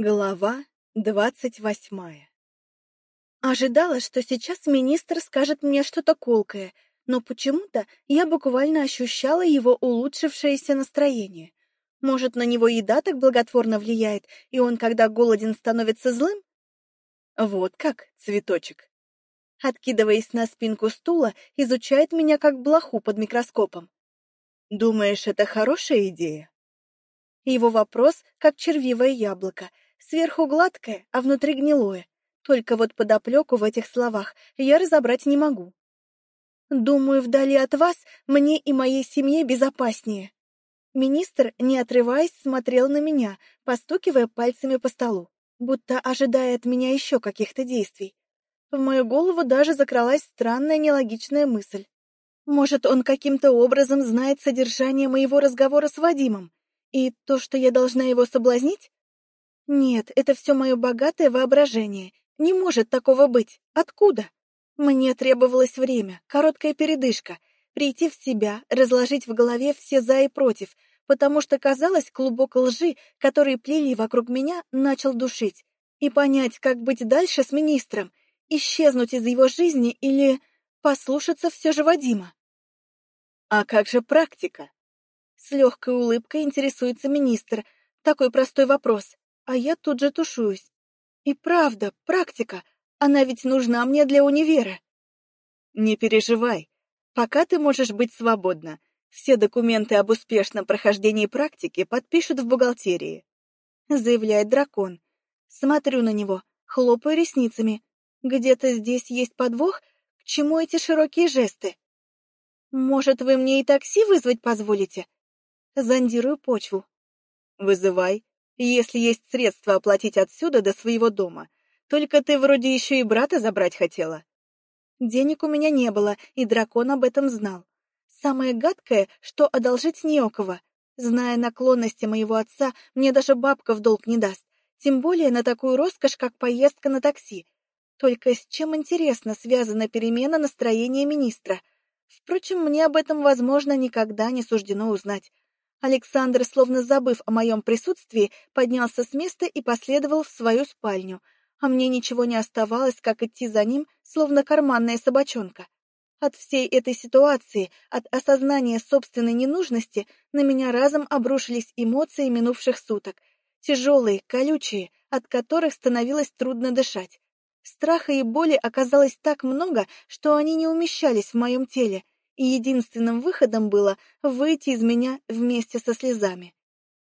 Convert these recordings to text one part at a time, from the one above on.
Глава двадцать восьмая Ожидала, что сейчас министр скажет мне что-то колкое, но почему-то я буквально ощущала его улучшившееся настроение. Может, на него еда так благотворно влияет, и он, когда голоден, становится злым? Вот как, цветочек. Откидываясь на спинку стула, изучает меня как блоху под микроскопом. Думаешь, это хорошая идея? Его вопрос, как червивое яблоко, сверху гладкое, а внутри гнилое. Только вот подоплеку в этих словах я разобрать не могу. Думаю, вдали от вас мне и моей семье безопаснее. Министр, не отрываясь, смотрел на меня, постукивая пальцами по столу, будто ожидая от меня еще каких-то действий. В мою голову даже закралась странная нелогичная мысль. Может, он каким-то образом знает содержание моего разговора с Вадимом, и то, что я должна его соблазнить? Нет, это все мое богатое воображение. Не может такого быть. Откуда? Мне требовалось время, короткая передышка, прийти в себя, разложить в голове все «за» и «против», потому что, казалось, клубок лжи, который плели вокруг меня, начал душить, и понять, как быть дальше с министром, исчезнуть из его жизни или послушаться все же Вадима. «А как же практика?» С легкой улыбкой интересуется министр. Такой простой вопрос, а я тут же тушуюсь. И правда, практика, она ведь нужна мне для универа. Не переживай, Пока ты можешь быть свободна. Все документы об успешном прохождении практики подпишут в бухгалтерии. Заявляет дракон. Смотрю на него, хлопаю ресницами. Где-то здесь есть подвох? К чему эти широкие жесты? Может, вы мне и такси вызвать позволите? Зондирую почву. Вызывай, если есть средства оплатить отсюда до своего дома. Только ты вроде еще и брата забрать хотела. Денег у меня не было, и дракон об этом знал. Самое гадкое, что одолжить не у кого. Зная наклонности моего отца, мне даже бабка в долг не даст. Тем более на такую роскошь, как поездка на такси. Только с чем, интересно, связана перемена настроения министра? Впрочем, мне об этом, возможно, никогда не суждено узнать. Александр, словно забыв о моем присутствии, поднялся с места и последовал в свою спальню — а мне ничего не оставалось, как идти за ним, словно карманная собачонка. От всей этой ситуации, от осознания собственной ненужности, на меня разом обрушились эмоции минувших суток, тяжелые, колючие, от которых становилось трудно дышать. Страха и боли оказалось так много, что они не умещались в моем теле, единственным выходом было выйти из меня вместе со слезами.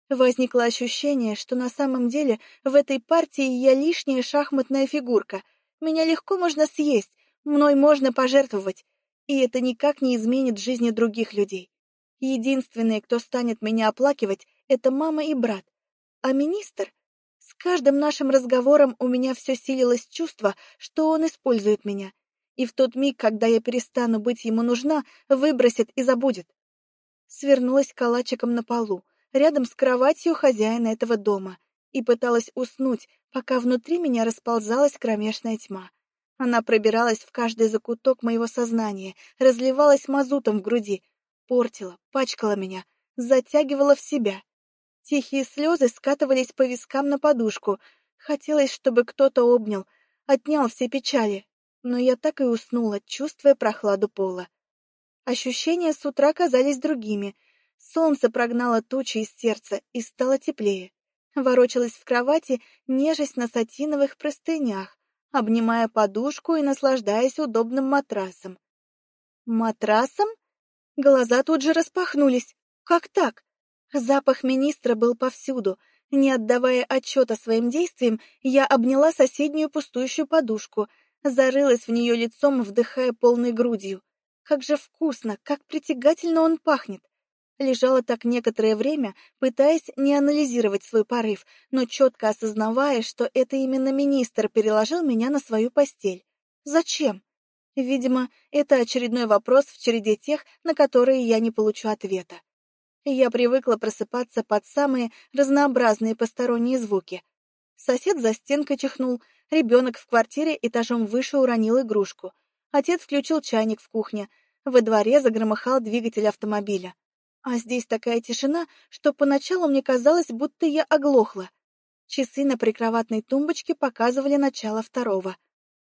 Возникло ощущение, что на самом деле в этой партии я лишняя шахматная фигурка. Меня легко можно съесть, мной можно пожертвовать, и это никак не изменит жизни других людей. Единственные, кто станет меня оплакивать, это мама и брат. А министр? С каждым нашим разговором у меня все силилось чувство, что он использует меня. И в тот миг, когда я перестану быть ему нужна, выбросит и забудет. Свернулась калачиком на полу рядом с кроватью хозяина этого дома и пыталась уснуть, пока внутри меня расползалась кромешная тьма. Она пробиралась в каждый закуток моего сознания, разливалась мазутом в груди, портила, пачкала меня, затягивала в себя. Тихие слезы скатывались по вискам на подушку. Хотелось, чтобы кто-то обнял, отнял все печали. Но я так и уснула, чувствуя прохладу пола. Ощущения с утра казались другими — Солнце прогнало тучи из сердца и стало теплее. Ворочалась в кровати, нежесть на сатиновых простынях, обнимая подушку и наслаждаясь удобным матрасом. Матрасом? Глаза тут же распахнулись. Как так? Запах министра был повсюду. Не отдавая отчета своим действиям, я обняла соседнюю пустующую подушку, зарылась в нее лицом, вдыхая полной грудью. Как же вкусно, как притягательно он пахнет. Лежала так некоторое время, пытаясь не анализировать свой порыв, но четко осознавая, что это именно министр переложил меня на свою постель. Зачем? Видимо, это очередной вопрос в череде тех, на которые я не получу ответа. Я привыкла просыпаться под самые разнообразные посторонние звуки. Сосед за стенкой чихнул, ребенок в квартире этажом выше уронил игрушку. Отец включил чайник в кухне. Во дворе загромыхал двигатель автомобиля. А здесь такая тишина, что поначалу мне казалось, будто я оглохла. Часы на прикроватной тумбочке показывали начало второго.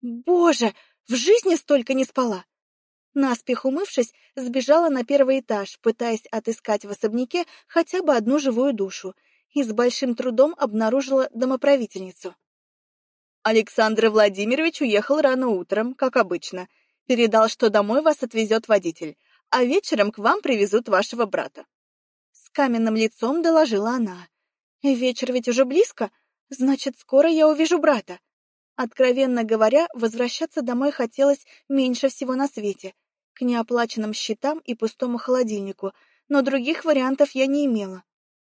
Боже, в жизни столько не спала! Наспех умывшись, сбежала на первый этаж, пытаясь отыскать в особняке хотя бы одну живую душу, и с большим трудом обнаружила домоправительницу. Александр Владимирович уехал рано утром, как обычно. Передал, что домой вас отвезет водитель, а вечером к вам привезут вашего брата. С каменным лицом доложила она. Вечер ведь уже близко, значит, скоро я увижу брата. Откровенно говоря, возвращаться домой хотелось меньше всего на свете, к неоплаченным счетам и пустому холодильнику, но других вариантов я не имела.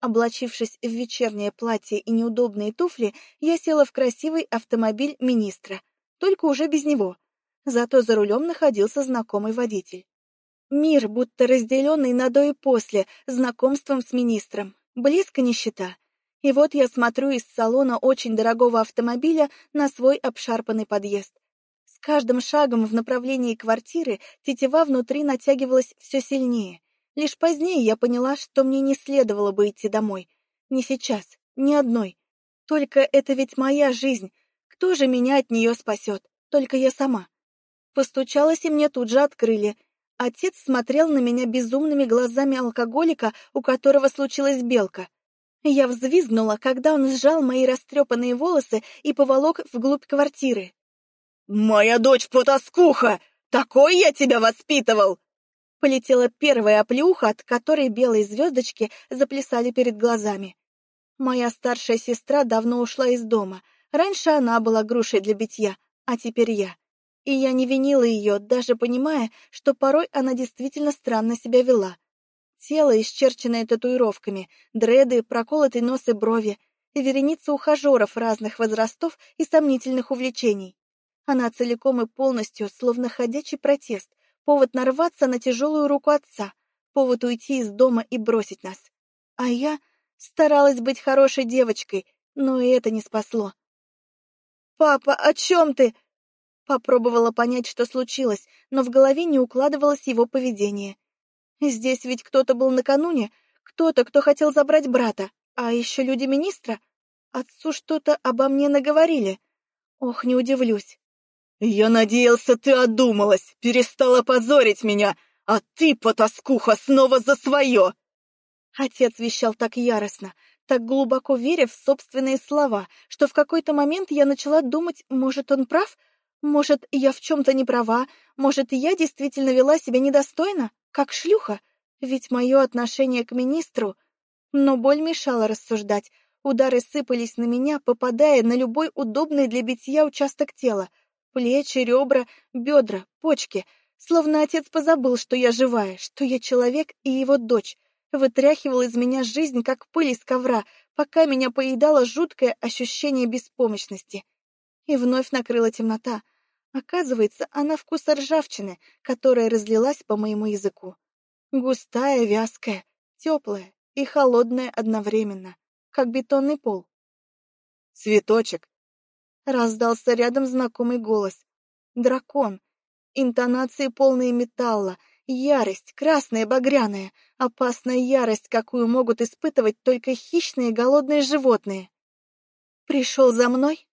Облачившись в вечернее платье и неудобные туфли, я села в красивый автомобиль министра, только уже без него. Зато за рулем находился знакомый водитель. Мир, будто разделенный на до и после, знакомством с министром. Близко нищета. И вот я смотрю из салона очень дорогого автомобиля на свой обшарпанный подъезд. С каждым шагом в направлении квартиры тетива внутри натягивалась все сильнее. Лишь позднее я поняла, что мне не следовало бы идти домой. Не сейчас, ни одной. Только это ведь моя жизнь. Кто же меня от нее спасет? Только я сама. Постучалась, и мне тут же открыли. Отец смотрел на меня безумными глазами алкоголика, у которого случилась белка. Я взвизгнула, когда он сжал мои растрепанные волосы и поволок вглубь квартиры. «Моя дочь потаскуха! Такой я тебя воспитывал!» Полетела первая оплеуха, от которой белые звездочки заплясали перед глазами. Моя старшая сестра давно ушла из дома. Раньше она была грушей для битья, а теперь я. И я не винила ее, даже понимая, что порой она действительно странно себя вела. Тело, исчерченное татуировками, дреды, проколотый нос и брови, вереница ухажеров разных возрастов и сомнительных увлечений. Она целиком и полностью, словно ходячий протест, повод нарваться на тяжелую руку отца, повод уйти из дома и бросить нас. А я старалась быть хорошей девочкой, но и это не спасло. «Папа, о чем ты?» Попробовала понять, что случилось, но в голове не укладывалось его поведение. Здесь ведь кто-то был накануне, кто-то, кто хотел забрать брата, а еще люди министра. Отцу что-то обо мне наговорили. Ох, не удивлюсь. «Я надеялся, ты одумалась, перестала позорить меня, а ты, потаскуха, снова за свое!» Отец вещал так яростно, так глубоко веря в собственные слова, что в какой-то момент я начала думать, может, он прав, может, я в чем-то не права, может, я действительно вела себя недостойно? как шлюха, ведь мое отношение к министру... Но боль мешала рассуждать, удары сыпались на меня, попадая на любой удобный для битья участок тела. Плечи, ребра, бедра, почки. Словно отец позабыл, что я живая, что я человек и его дочь. Вытряхивал из меня жизнь, как пыль из ковра, пока меня поедало жуткое ощущение беспомощности. И вновь накрыла темнота — Оказывается, она вкуса ржавчины, которая разлилась по моему языку. Густая, вязкая, теплая и холодная одновременно, как бетонный пол. «Цветочек!» — раздался рядом знакомый голос. «Дракон!» Интонации полные металла, ярость, красная, багряная, опасная ярость, какую могут испытывать только хищные голодные животные. «Пришел за мной?»